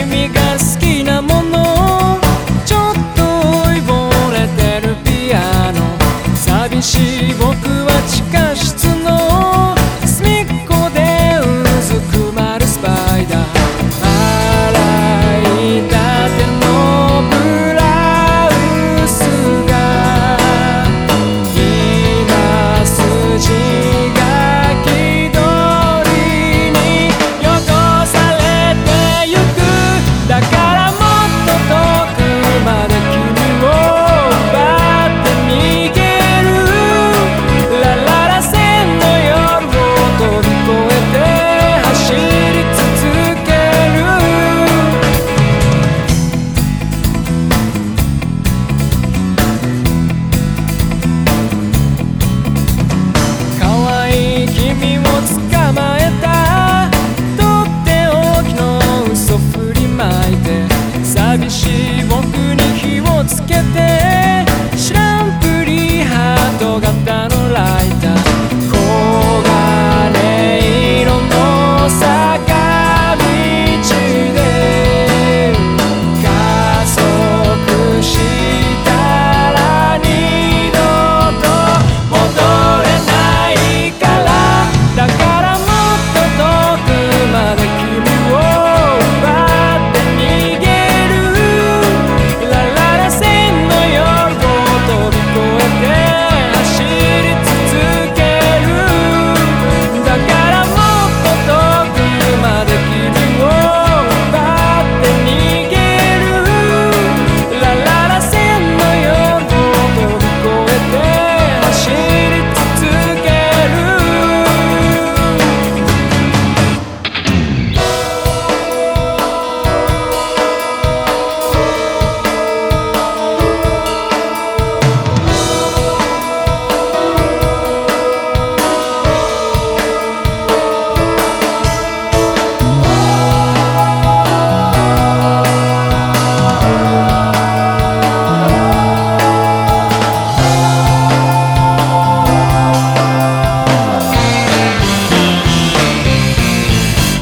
君が好きなものし僕に火をつけて。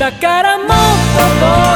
だからもっと僕